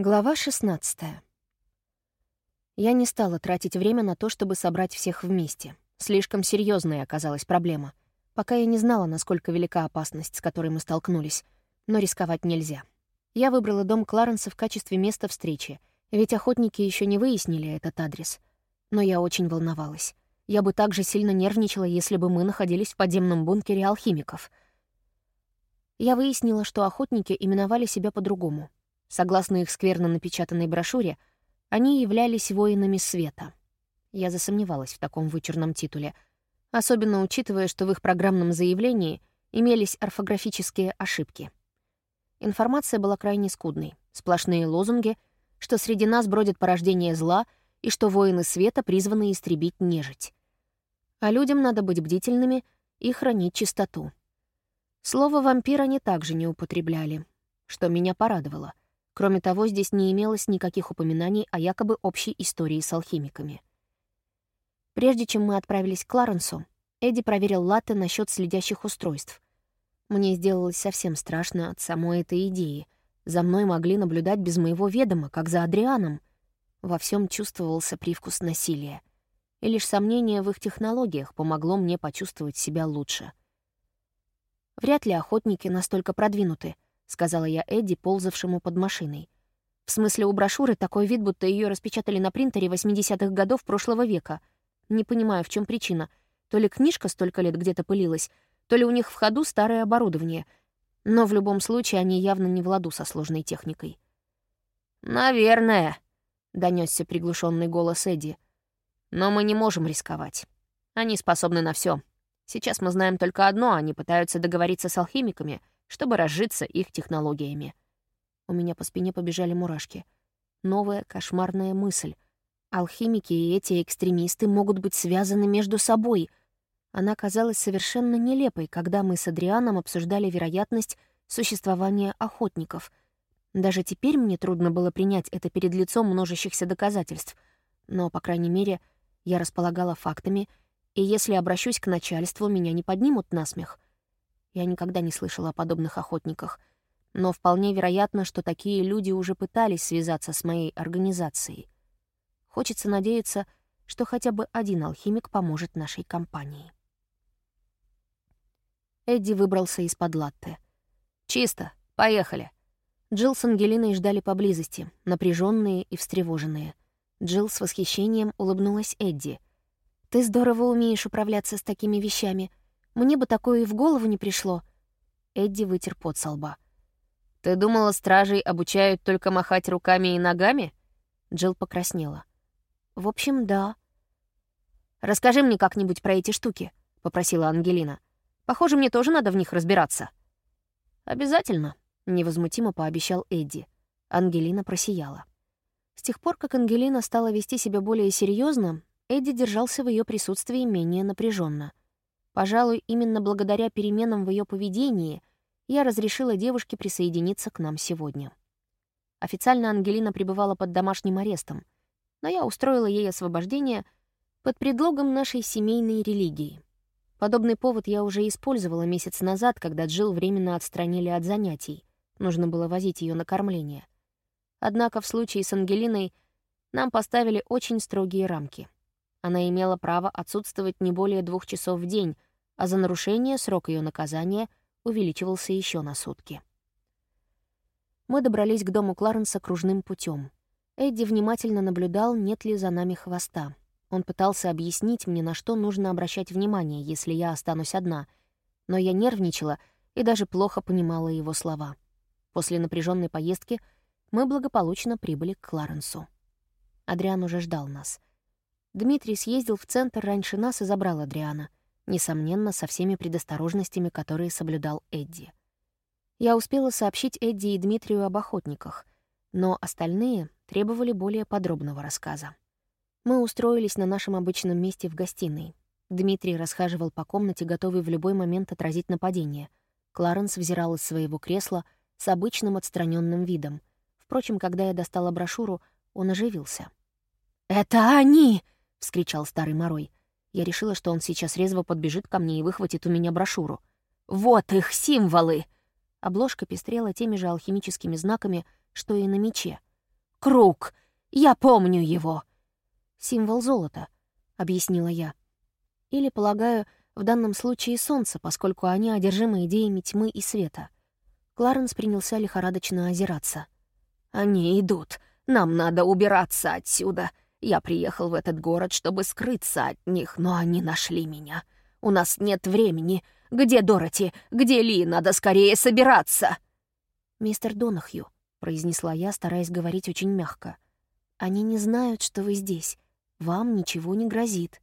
Глава 16. Я не стала тратить время на то, чтобы собрать всех вместе. Слишком серьезная оказалась проблема. Пока я не знала, насколько велика опасность, с которой мы столкнулись. Но рисковать нельзя. Я выбрала дом Кларенса в качестве места встречи, ведь охотники еще не выяснили этот адрес. Но я очень волновалась. Я бы также сильно нервничала, если бы мы находились в подземном бункере алхимиков. Я выяснила, что охотники именовали себя по-другому — Согласно их скверно напечатанной брошюре, они являлись воинами света. Я засомневалась в таком вычурном титуле, особенно учитывая, что в их программном заявлении имелись орфографические ошибки. Информация была крайне скудной, сплошные лозунги, что среди нас бродит порождение зла и что воины света призваны истребить нежить. А людям надо быть бдительными и хранить чистоту. Слово «вампир» они также не употребляли, что меня порадовало — Кроме того, здесь не имелось никаких упоминаний о якобы общей истории с алхимиками. Прежде чем мы отправились к Кларенсу, Эдди проверил латте насчет следящих устройств. Мне сделалось совсем страшно от самой этой идеи. За мной могли наблюдать без моего ведома, как за Адрианом. Во всем чувствовался привкус насилия. И лишь сомнение в их технологиях помогло мне почувствовать себя лучше. Вряд ли охотники настолько продвинуты —— сказала я Эдди, ползавшему под машиной. «В смысле, у брошюры такой вид, будто ее распечатали на принтере 80-х годов прошлого века. Не понимаю, в чем причина. То ли книжка столько лет где-то пылилась, то ли у них в ходу старое оборудование. Но в любом случае они явно не в ладу со сложной техникой». «Наверное», — донесся приглушенный голос Эдди. «Но мы не можем рисковать. Они способны на все. Сейчас мы знаем только одно — они пытаются договориться с алхимиками — чтобы разжиться их технологиями. У меня по спине побежали мурашки. Новая кошмарная мысль. Алхимики и эти экстремисты могут быть связаны между собой. Она казалась совершенно нелепой, когда мы с Адрианом обсуждали вероятность существования охотников. Даже теперь мне трудно было принять это перед лицом множащихся доказательств. Но, по крайней мере, я располагала фактами, и если обращусь к начальству, меня не поднимут на смех — я никогда не слышала о подобных охотниках, но вполне вероятно, что такие люди уже пытались связаться с моей организацией. Хочется надеяться, что хотя бы один алхимик поможет нашей компании. Эдди выбрался из-под латте. «Чисто, поехали». Джилл с Ангелиной ждали поблизости, напряженные и встревоженные. Джилл с восхищением улыбнулась Эдди. «Ты здорово умеешь управляться с такими вещами. Мне бы такое и в голову не пришло. Эдди вытер пот со лба. «Ты думала, стражей обучают только махать руками и ногами?» Джилл покраснела. «В общем, да». «Расскажи мне как-нибудь про эти штуки», — попросила Ангелина. «Похоже, мне тоже надо в них разбираться». «Обязательно», — невозмутимо пообещал Эдди. Ангелина просияла. С тех пор, как Ангелина стала вести себя более серьезно, Эдди держался в ее присутствии менее напряженно. Пожалуй, именно благодаря переменам в ее поведении я разрешила девушке присоединиться к нам сегодня. Официально Ангелина пребывала под домашним арестом, но я устроила ей освобождение под предлогом нашей семейной религии. Подобный повод я уже использовала месяц назад, когда Джилл временно отстранили от занятий. Нужно было возить ее на кормление. Однако в случае с Ангелиной нам поставили очень строгие рамки. Она имела право отсутствовать не более двух часов в день, а за нарушение срок ее наказания увеличивался еще на сутки. Мы добрались к дому Кларенса кружным путем. Эдди внимательно наблюдал, нет ли за нами хвоста. Он пытался объяснить мне, на что нужно обращать внимание, если я останусь одна, но я нервничала и даже плохо понимала его слова. После напряженной поездки мы благополучно прибыли к Кларенсу. Адриан уже ждал нас. Дмитрий съездил в центр раньше нас и забрал Адриана — несомненно, со всеми предосторожностями, которые соблюдал Эдди. Я успела сообщить Эдди и Дмитрию об охотниках, но остальные требовали более подробного рассказа. Мы устроились на нашем обычном месте в гостиной. Дмитрий расхаживал по комнате, готовый в любой момент отразить нападение. Кларенс взирал из своего кресла с обычным отстраненным видом. Впрочем, когда я достала брошюру, он оживился. «Это они!» — вскричал старый Морой. Я решила, что он сейчас резво подбежит ко мне и выхватит у меня брошюру. «Вот их символы!» Обложка пестрела теми же алхимическими знаками, что и на мече. Круг. Я помню его. Символ золота, объяснила я. Или, полагаю, в данном случае солнце, поскольку они одержимы идеями тьмы и света. Кларенс принялся лихорадочно озираться. «Они идут. Нам надо убираться отсюда. Я приехал в этот город, чтобы скрыться от них, но они нашли меня. У нас нет времени. Где Дороти? Где Ли? Надо скорее собираться!» «Мистер Донахью», — произнесла я, стараясь говорить очень мягко. «Они не знают, что вы здесь. Вам ничего не грозит».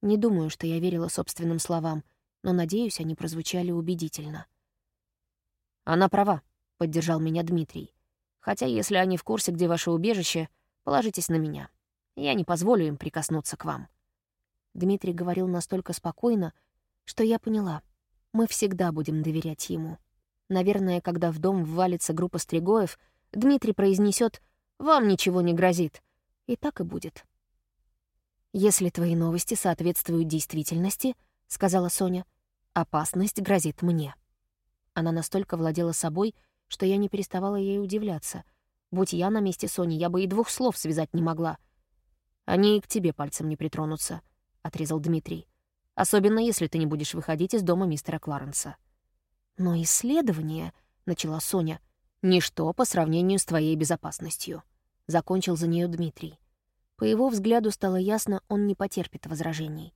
Не думаю, что я верила собственным словам, но, надеюсь, они прозвучали убедительно. «Она права», — поддержал меня Дмитрий. «Хотя, если они в курсе, где ваше убежище, положитесь на меня. Я не позволю им прикоснуться к вам». Дмитрий говорил настолько спокойно, что я поняла. Мы всегда будем доверять ему. Наверное, когда в дом ввалится группа стригоев, Дмитрий произнесет «Вам ничего не грозит». И так и будет. «Если твои новости соответствуют действительности», — сказала Соня, — «опасность грозит мне». Она настолько владела собой, что я не переставала ей удивляться. Будь я на месте Сони, я бы и двух слов связать не могла. «Они и к тебе пальцем не притронутся», — отрезал Дмитрий. «Особенно, если ты не будешь выходить из дома мистера Кларенса». «Но исследование», — начала Соня, — «ничто по сравнению с твоей безопасностью», — закончил за нее Дмитрий. По его взгляду стало ясно, он не потерпит возражений.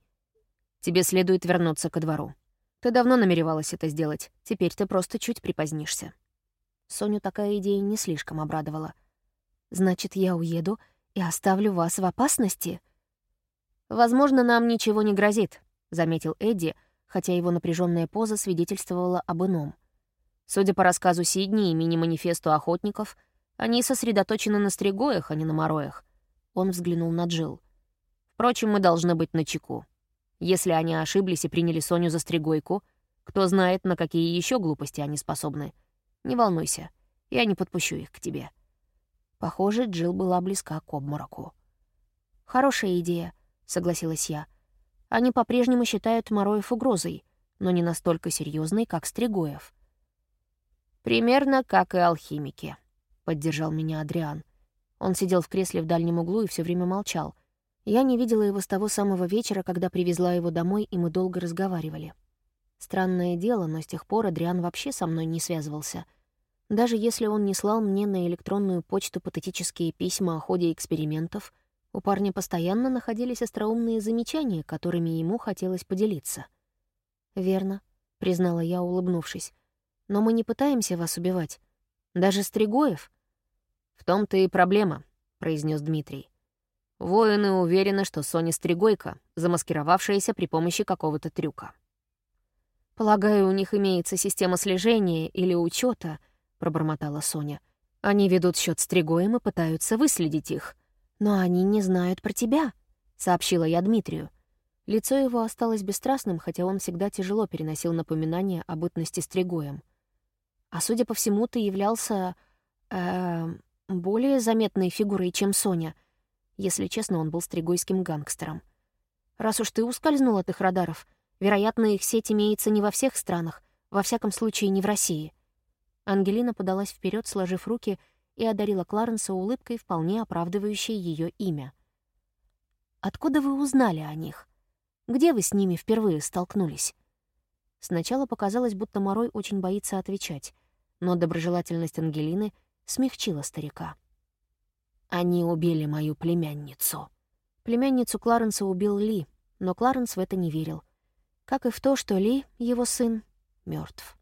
«Тебе следует вернуться ко двору. Ты давно намеревалась это сделать, теперь ты просто чуть припозднишься». Соню такая идея не слишком обрадовала. «Значит, я уеду и оставлю вас в опасности?» «Возможно, нам ничего не грозит», — заметил Эдди, хотя его напряженная поза свидетельствовала об ином. Судя по рассказу Сидни и мини-манифесту охотников, они сосредоточены на стригоях, а не на мороях. Он взглянул на Джил. Впрочем, мы должны быть начеку. Если они ошиблись и приняли Соню за стригойку, кто знает, на какие еще глупости они способны. Не волнуйся, я не подпущу их к тебе. Похоже, Джилл была близка к обмороку. «Хорошая идея», — согласилась я. «Они по-прежнему считают Мороев угрозой, но не настолько серьезной, как Стригоев». «Примерно как и алхимики», — поддержал меня Адриан. Он сидел в кресле в дальнем углу и все время молчал. Я не видела его с того самого вечера, когда привезла его домой, и мы долго разговаривали. Странное дело, но с тех пор Адриан вообще со мной не связывался — даже если он не слал мне на электронную почту патетические письма о ходе экспериментов, у парня постоянно находились остроумные замечания, которыми ему хотелось поделиться. «Верно», — признала я, улыбнувшись. «Но мы не пытаемся вас убивать. Даже Стригоев». «В том-то и проблема», — произнес Дмитрий. «Воины уверены, что Соня Стригойка, замаскировавшаяся при помощи какого-то трюка». «Полагаю, у них имеется система слежения или учета, пробормотала Соня. «Они ведут счет с Тригоем и пытаются выследить их. Но они не знают про тебя», — сообщила я Дмитрию. Лицо его осталось бесстрастным, хотя он всегда тяжело переносил напоминания о бытности с Тригоем. «А судя по всему, ты являлся... Э, более заметной фигурой, чем Соня. Если честно, он был стригойским гангстером. Раз уж ты ускользнул от их радаров, вероятно, их сеть имеется не во всех странах, во всяком случае, не в России». Ангелина подалась вперед, сложив руки, и одарила Кларенса улыбкой, вполне оправдывающей ее имя. «Откуда вы узнали о них? Где вы с ними впервые столкнулись?» Сначала показалось, будто Морой очень боится отвечать, но доброжелательность Ангелины смягчила старика. «Они убили мою племянницу». Племянницу Кларенса убил Ли, но Кларенс в это не верил. Как и в то, что Ли, его сын, мертв.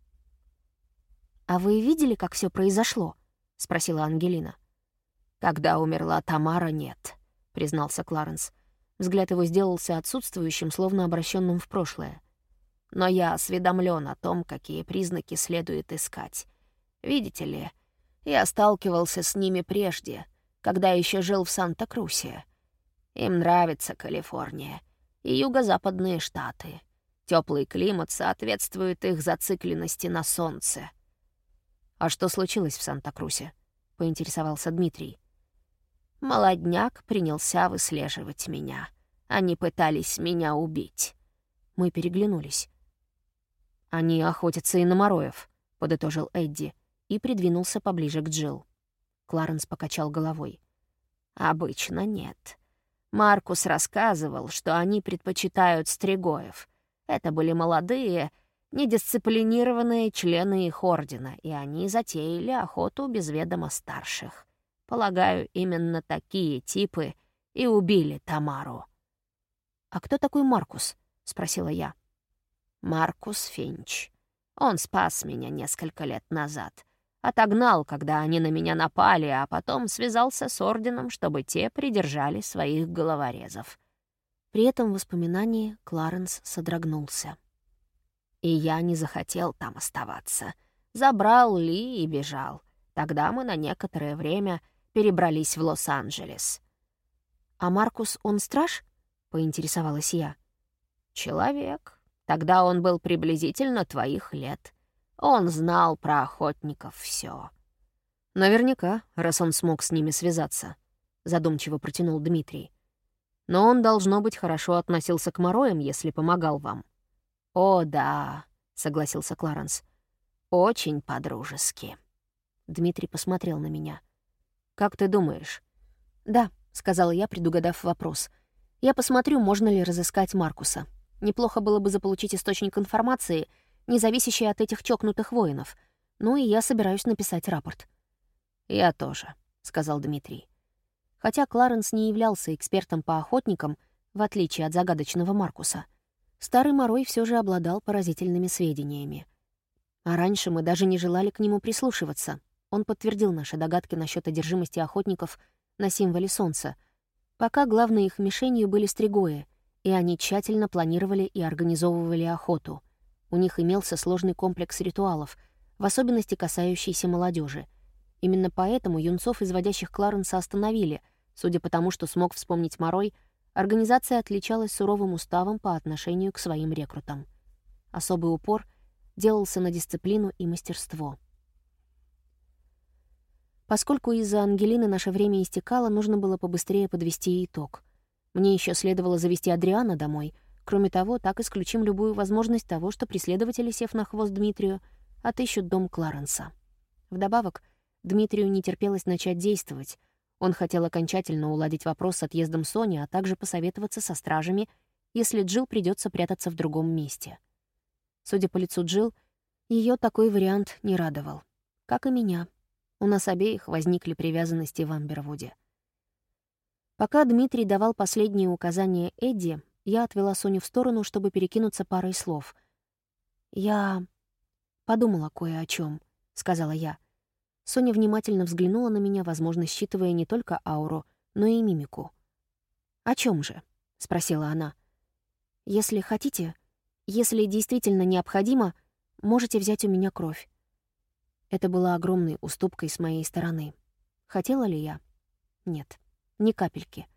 «А вы видели, как все произошло?» — спросила Ангелина. «Когда умерла Тамара, нет», — признался Кларенс. Взгляд его сделался отсутствующим, словно обращенным в прошлое. «Но я осведомлен о том, какие признаки следует искать. Видите ли, я сталкивался с ними прежде, когда еще жил в Санта-Крусе. Им нравится Калифорния и юго-западные штаты. Теплый климат соответствует их зацикленности на солнце». «А что случилось в Санта-Крусе?» — поинтересовался Дмитрий. Молодняк принялся выслеживать меня. Они пытались меня убить. Мы переглянулись. «Они охотятся и на Мороев», — подытожил Эдди и придвинулся поближе к Джилл. Кларенс покачал головой. «Обычно нет. Маркус рассказывал, что они предпочитают стригоев. Это были молодые, недисциплинированные члены их ордена, и они затеяли охоту без ведома старших. Полагаю, именно такие типы и убили Тамару. «А кто такой Маркус?» — спросила я. «Маркус Финч. Он спас меня несколько лет назад. Отогнал, когда они на меня напали, а потом связался с орденом, чтобы те придержали своих головорезов». При этом воспоминании Кларенс содрогнулся. И я не захотел там оставаться. Забрал Ли и бежал. Тогда мы на некоторое время перебрались в Лос-Анджелес. «А Маркус, он страж?» — поинтересовалась я. «Человек. Тогда он был приблизительно твоих лет. Он знал про охотников все. «Наверняка, раз он смог с ними связаться», — задумчиво протянул Дмитрий. «Но он, должно быть, хорошо относился к Мороям, если помогал вам». «О, да», — согласился Кларенс. «Очень по-дружески». Дмитрий посмотрел на меня. «Как ты думаешь?» «Да», — сказала я, предугадав вопрос. «Я посмотрю, можно ли разыскать Маркуса. Неплохо было бы заполучить источник информации, не зависящий от этих чокнутых воинов. Ну и я собираюсь написать рапорт». «Я тоже», — сказал Дмитрий. Хотя Кларенс не являлся экспертом по охотникам, в отличие от загадочного Маркуса — Старый Морой все же обладал поразительными сведениями. А раньше мы даже не желали к нему прислушиваться. Он подтвердил наши догадки насчет одержимости охотников на символе солнца. Пока главной их мишенью были стригои, и они тщательно планировали и организовывали охоту. У них имелся сложный комплекс ритуалов, в особенности касающийся молодежи. Именно поэтому юнцов, изводящих Кларенса, остановили, судя по тому, что смог вспомнить Морой — Организация отличалась суровым уставом по отношению к своим рекрутам. Особый упор делался на дисциплину и мастерство. Поскольку из-за Ангелины наше время истекало, нужно было побыстрее подвести итог. Мне еще следовало завести Адриана домой. Кроме того, так исключим любую возможность того, что преследователи, сев на хвост Дмитрию, отыщут дом Кларенса. Вдобавок, Дмитрию не терпелось начать действовать — он хотел окончательно уладить вопрос с отъездом Сони, а также посоветоваться со стражами, если Джил придется прятаться в другом месте. Судя по лицу Джил, ее такой вариант не радовал. Как и меня. У нас обеих возникли привязанности в Амбервуде. Пока Дмитрий давал последние указания Эдди, я отвела Соню в сторону, чтобы перекинуться парой слов. «Я подумала кое о чем, сказала я. Соня внимательно взглянула на меня, возможно, считывая не только ауру, но и мимику. «О чем же?» — спросила она. «Если хотите, если действительно необходимо, можете взять у меня кровь». Это была огромной уступкой с моей стороны. Хотела ли я? Нет, ни капельки.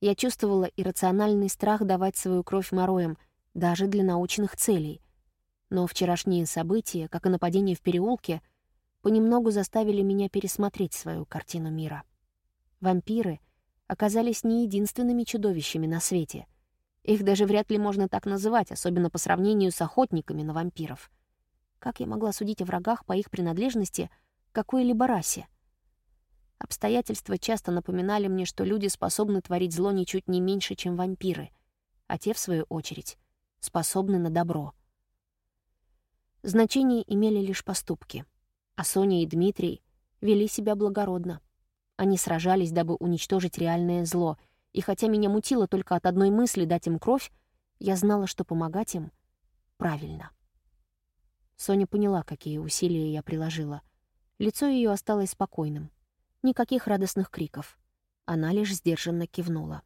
Я чувствовала иррациональный страх давать свою кровь мороям, даже для научных целей. Но вчерашние события, как и нападение в переулке — понемногу заставили меня пересмотреть свою картину мира. Вампиры оказались не единственными чудовищами на свете. Их даже вряд ли можно так называть, особенно по сравнению с охотниками на вампиров. Как я могла судить о врагах по их принадлежности к какой-либо расе? Обстоятельства часто напоминали мне, что люди способны творить зло ничуть не меньше, чем вампиры, а те, в свою очередь, способны на добро. Значение имели лишь поступки — а Соня и Дмитрий вели себя благородно. Они сражались, дабы уничтожить реальное зло, и хотя меня мутило только от одной мысли дать им кровь, я знала, что помогать им правильно. Соня поняла, какие усилия я приложила. Лицо ее осталось спокойным. Никаких радостных криков. Она лишь сдержанно кивнула.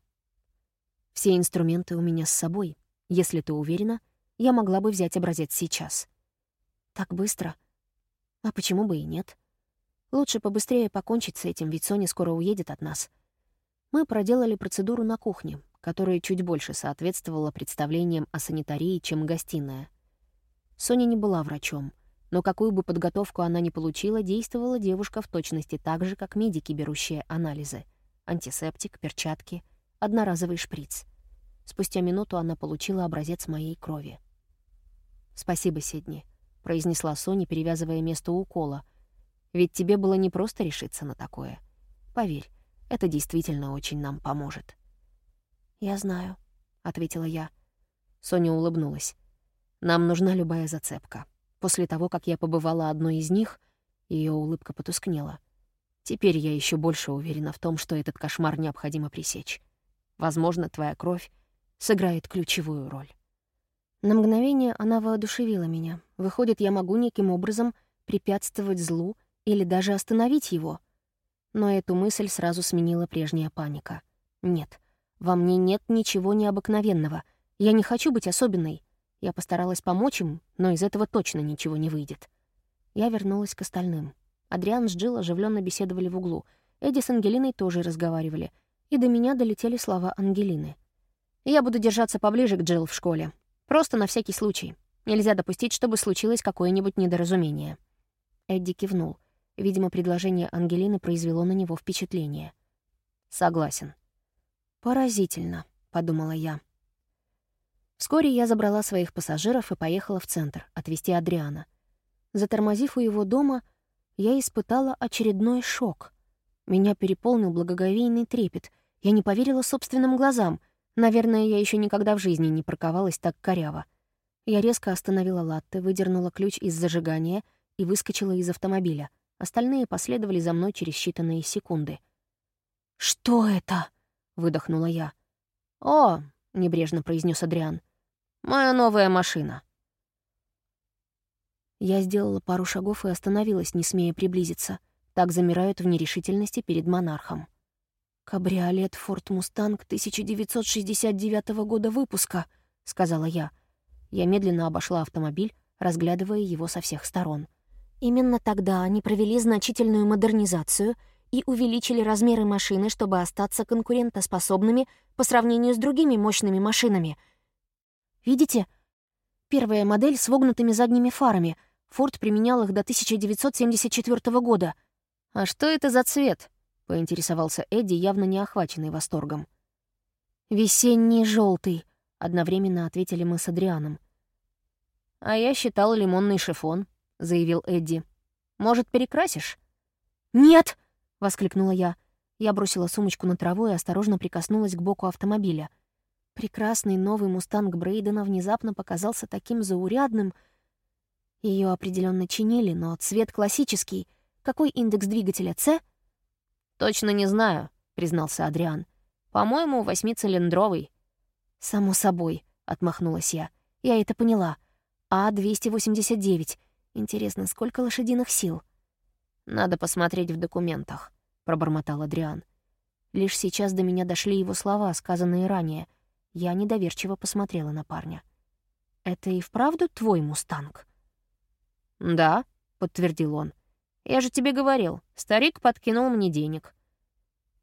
«Все инструменты у меня с собой. Если ты уверена, я могла бы взять образец сейчас». «Так быстро?» А почему бы и нет? Лучше побыстрее покончить с этим, ведь Соня скоро уедет от нас. Мы проделали процедуру на кухне, которая чуть больше соответствовала представлениям о санитарии, чем гостиная. Соня не была врачом, но какую бы подготовку она ни получила, действовала девушка в точности так же, как медики, берущие анализы. Антисептик, перчатки, одноразовый шприц. Спустя минуту она получила образец моей крови. «Спасибо, Сидни», — произнесла Соня, перевязывая место укола. Ведь тебе было не просто решиться на такое. Поверь, это действительно очень нам поможет». «Я знаю», — ответила я. Соня улыбнулась. «Нам нужна любая зацепка. После того, как я побывала одной из них, ее улыбка потускнела. Теперь я еще больше уверена в том, что этот кошмар необходимо пресечь. Возможно, твоя кровь сыграет ключевую роль». На мгновение она воодушевила меня. Выходит, я могу неким образом препятствовать злу или даже остановить его. Но эту мысль сразу сменила прежняя паника. Нет, во мне нет ничего необыкновенного. Я не хочу быть особенной. Я постаралась помочь им, но из этого точно ничего не выйдет. Я вернулась к остальным. Адриан с Джилл оживленно беседовали в углу. Эдди с Ангелиной тоже разговаривали. И до меня долетели слова Ангелины. «Я буду держаться поближе к Джилл в школе. Просто на всякий случай. Нельзя допустить, чтобы случилось какое-нибудь недоразумение». Эдди кивнул. Видимо, предложение Ангелины произвело на него впечатление. «Согласен». «Поразительно», — подумала я. Вскоре я забрала своих пассажиров и поехала в центр, отвезти Адриана. Затормозив у его дома, я испытала очередной шок. Меня переполнил благоговейный трепет. Я не поверила собственным глазам. Наверное, я еще никогда в жизни не парковалась так коряво. Я резко остановила латте, выдернула ключ из зажигания и выскочила из автомобиля. Остальные последовали за мной через считанные секунды. «Что это?» — выдохнула я. «О!» — небрежно произнес Адриан. Моя новая машина». Я сделала пару шагов и остановилась, не смея приблизиться. Так замирают в нерешительности перед монархом. «Кабриолет Форд Мустанг 1969 года выпуска», — сказала я. Я медленно обошла автомобиль, разглядывая его со всех сторон. Именно тогда они провели значительную модернизацию и увеличили размеры машины, чтобы остаться конкурентоспособными по сравнению с другими мощными машинами — Видите? Первая модель с вогнутыми задними фарами. Форд применял их до 1974 года. «А что это за цвет?» — поинтересовался Эдди, явно не охваченный восторгом. «Весенний желтый, одновременно ответили мы с Адрианом. «А я считал лимонный шифон», — заявил Эдди. «Может, перекрасишь?» «Нет!» — воскликнула я. Я бросила сумочку на траву и осторожно прикоснулась к боку автомобиля — Прекрасный новый мустанг Брейдена внезапно показался таким заурядным. Ее определенно чинили, но цвет классический. Какой индекс двигателя, С? «Точно не знаю», — признался Адриан. «По-моему, восьмицилиндровый». «Само собой», — отмахнулась я. «Я это поняла. А-289. Интересно, сколько лошадиных сил?» «Надо посмотреть в документах», — пробормотал Адриан. Лишь сейчас до меня дошли его слова, сказанные ранее — я недоверчиво посмотрела на парня. «Это и вправду твой мустанг?» «Да», — подтвердил он. «Я же тебе говорил, старик подкинул мне денег».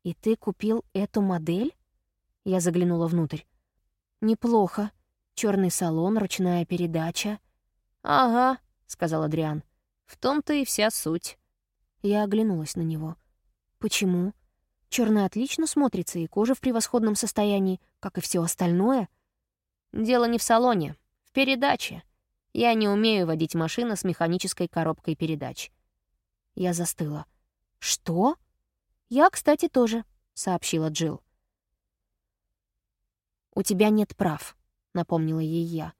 «И ты купил эту модель?» Я заглянула внутрь. «Неплохо. Черный салон, ручная передача». «Ага», — сказал Адриан. «В том-то и вся суть». Я оглянулась на него. «Почему?» Черный отлично смотрится, и кожа в превосходном состоянии, как и все остальное. Дело не в салоне, в передаче. Я не умею водить машину с механической коробкой передач. Я застыла. «Что?» «Я, кстати, тоже», — сообщила Джилл. «У тебя нет прав», — напомнила ей я.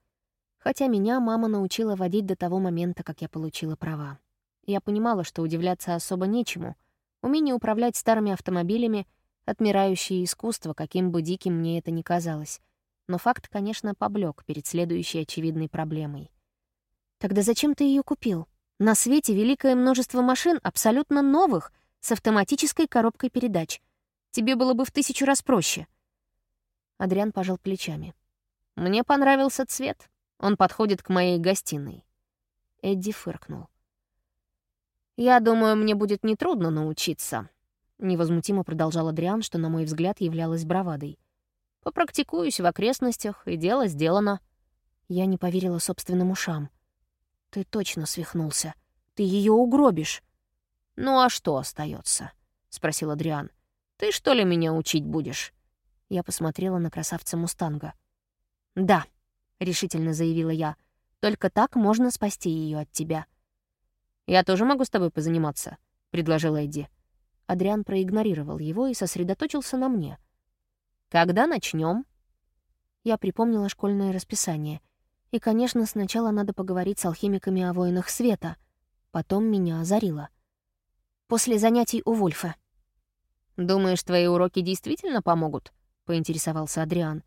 Хотя меня мама научила водить до того момента, как я получила права. Я понимала, что удивляться особо нечему — Умение управлять старыми автомобилями — отмирающее искусство, каким бы диким мне это ни казалось. Но факт, конечно, поблек перед следующей очевидной проблемой. «Тогда зачем ты ее купил? На свете великое множество машин, абсолютно новых, с автоматической коробкой передач. Тебе было бы в тысячу раз проще». Адриан пожал плечами. «Мне понравился цвет. Он подходит к моей гостиной». Эдди фыркнул. «Я думаю, мне будет нетрудно научиться», — невозмутимо продолжал Адриан, что, на мой взгляд, являлось бравадой. «Попрактикуюсь в окрестностях, и дело сделано». Я не поверила собственным ушам. «Ты точно свихнулся. Ты ее угробишь». «Ну а что остается? спросил Адриан. «Ты что ли меня учить будешь?» Я посмотрела на красавца Мустанга. «Да», — решительно заявила я, — «только так можно спасти ее от тебя». Я тоже могу с тобой позаниматься?» — предложил Эдди. Адриан проигнорировал его и сосредоточился на мне. «Когда начнем? Я припомнила школьное расписание. И, конечно, сначала надо поговорить с алхимиками о воинах света. Потом меня озарило. После занятий у Вольфа. «Думаешь, твои уроки действительно помогут?» — поинтересовался Адриан.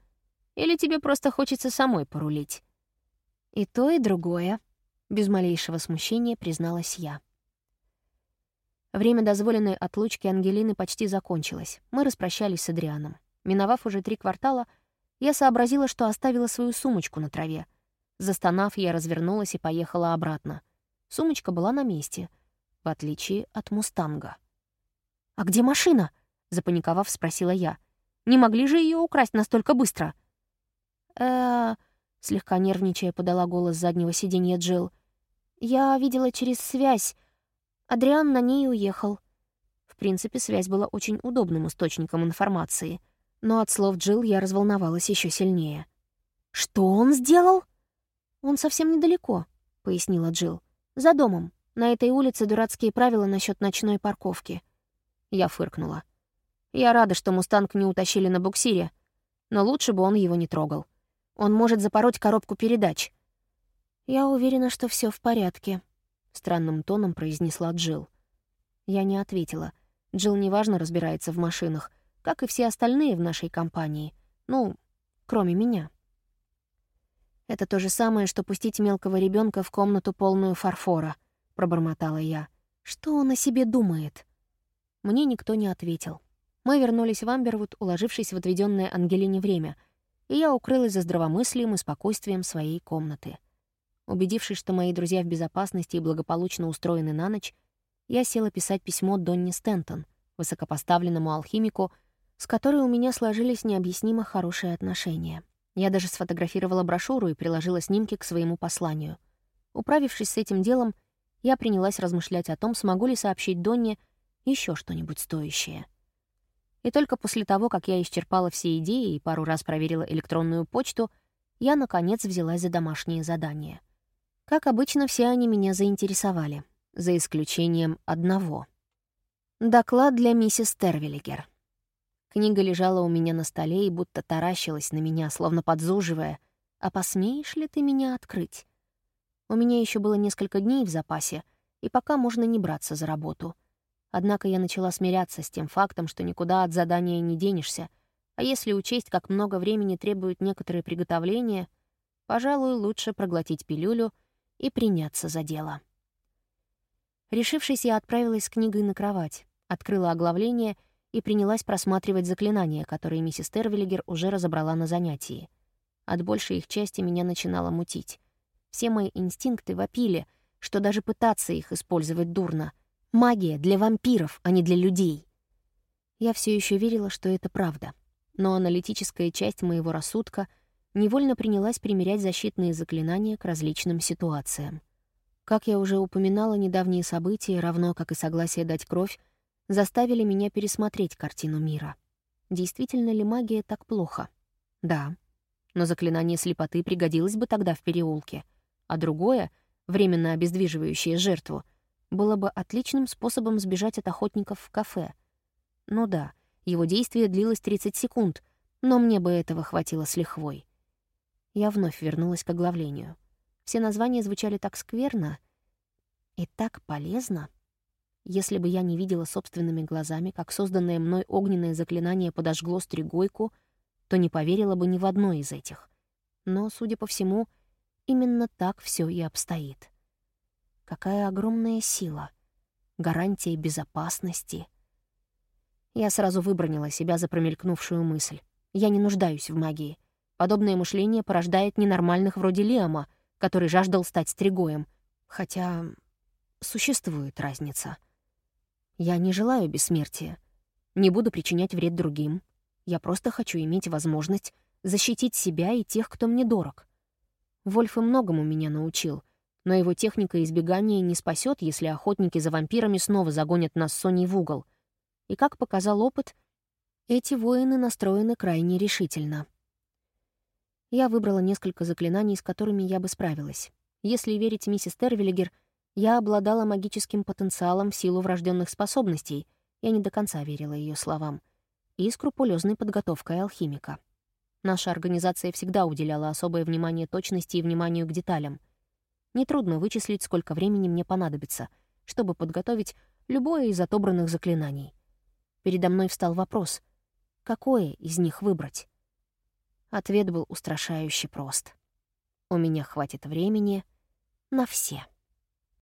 «Или тебе просто хочется самой порулить?» «И то, и другое», — без малейшего смущения призналась я. Время дозволенной отлучки Ангелины почти закончилось. Мы распрощались с Адрианом. Миновав уже три квартала, я сообразила, что оставила свою сумочку на траве. Застонав, я развернулась и поехала обратно. Сумочка была на месте, в отличие от «Мустанга». «А где машина?» — запаниковав, спросила я. «Не могли же ее украсть настолько быстро?» э слегка нервничая, подала голос заднего сиденья Джилл. «Я видела через связь. Адриан на ней уехал». В принципе, связь была очень удобным источником информации, но от слов Джилл я разволновалась еще сильнее. «Что он сделал?» «Он совсем недалеко», — пояснила Джилл. «За домом. На этой улице дурацкие правила насчет ночной парковки». Я фыркнула. Я рада, что «Мустанг» не утащили на буксире, но лучше бы он его не трогал. Он может запороть коробку передач. «Я уверена, что все в порядке», — странным тоном произнесла Джилл. Я не ответила. Джилл неважно разбирается в машинах, как и все остальные в нашей компании. Ну, кроме меня. «Это то же самое, что пустить мелкого ребенка в комнату полную фарфора», — пробормотала я. «Что он о себе думает?» Мне никто не ответил. Мы вернулись в Амбервуд, уложившись в отведенное Ангелине время, и я укрылась за здравомыслием и спокойствием своей комнаты. Убедившись, что мои друзья в безопасности и благополучно устроены на ночь, я села писать письмо Донни Стентон, высокопоставленному алхимику, с которой у меня сложились необъяснимо хорошие отношения. Я даже сфотографировала брошюру и приложила снимки к своему посланию. Управившись с этим делом, я принялась размышлять о том, смогу ли сообщить Донне, еще что-нибудь стоящее. И только после того, как я исчерпала все идеи и пару раз проверила электронную почту, я, наконец, взялась за домашние задания. Как обычно, все они меня заинтересовали, за исключением одного. Доклад для миссис Тервиллигер. Книга лежала у меня на столе и будто таращилась на меня, словно подзуживая, «А посмеешь ли ты меня открыть?» У меня еще было несколько дней в запасе, и пока можно не браться за работу — Однако я начала смиряться с тем фактом, что никуда от задания не денешься, а если учесть, как много времени требуют некоторые приготовления, пожалуй, лучше проглотить пилюлю и приняться за дело. Решившись, я отправилась с книгой на кровать, открыла оглавление и принялась просматривать заклинания, которые миссис Тервиллигер уже разобрала на занятии. От большей их части меня начинало мутить. Все мои инстинкты вопили, что даже пытаться их использовать дурно — Магия для вампиров, а не для людей. Я все еще верила, что это правда. Но аналитическая часть моего рассудка невольно принялась примерять защитные заклинания к различным ситуациям. Как я уже упоминала, недавние события, равно как и согласие дать кровь, заставили меня пересмотреть картину мира. Действительно ли магия так плохо? Да. Но заклинание слепоты пригодилось бы тогда в переулке. А другое, временно обездвиживающее жертву — было бы отличным способом сбежать от охотников в кафе. Ну да, его действие длилось 30 секунд, но мне бы этого хватило с лихвой. Я вновь вернулась к оглавлению. Все названия звучали так скверно и так полезно. Если бы я не видела собственными глазами, как созданное мной огненное заклинание подожгло стригойку, то не поверила бы ни в одно из этих. Но, судя по всему, именно так все и обстоит. Какая огромная сила. Гарантия безопасности. Я сразу выбронила себя за промелькнувшую мысль. Я не нуждаюсь в магии. Подобное мышление порождает ненормальных вроде Лиама, который жаждал стать стригоем. Хотя существует разница. Я не желаю бессмертия. Не буду причинять вред другим. Я просто хочу иметь возможность защитить себя и тех, кто мне дорог. Вольф и многому меня научил — но его техника избегания не спасет, если охотники за вампирами снова загонят нас с Соней в угол. И, как показал опыт, эти воины настроены крайне решительно. Я выбрала несколько заклинаний, с которыми я бы справилась. Если верить миссис Тервиллигер, Я обладала магическим потенциалом в силу врожденных способностей, я не до конца верила ее словам, и скрупулезной подготовкой алхимика. Наша организация всегда уделяла особое внимание точности и вниманию к деталям. Нетрудно вычислить, сколько времени мне понадобится, чтобы подготовить любое из отобранных заклинаний. Передо мной встал вопрос, какое из них выбрать? Ответ был устрашающе прост. У меня хватит времени на все.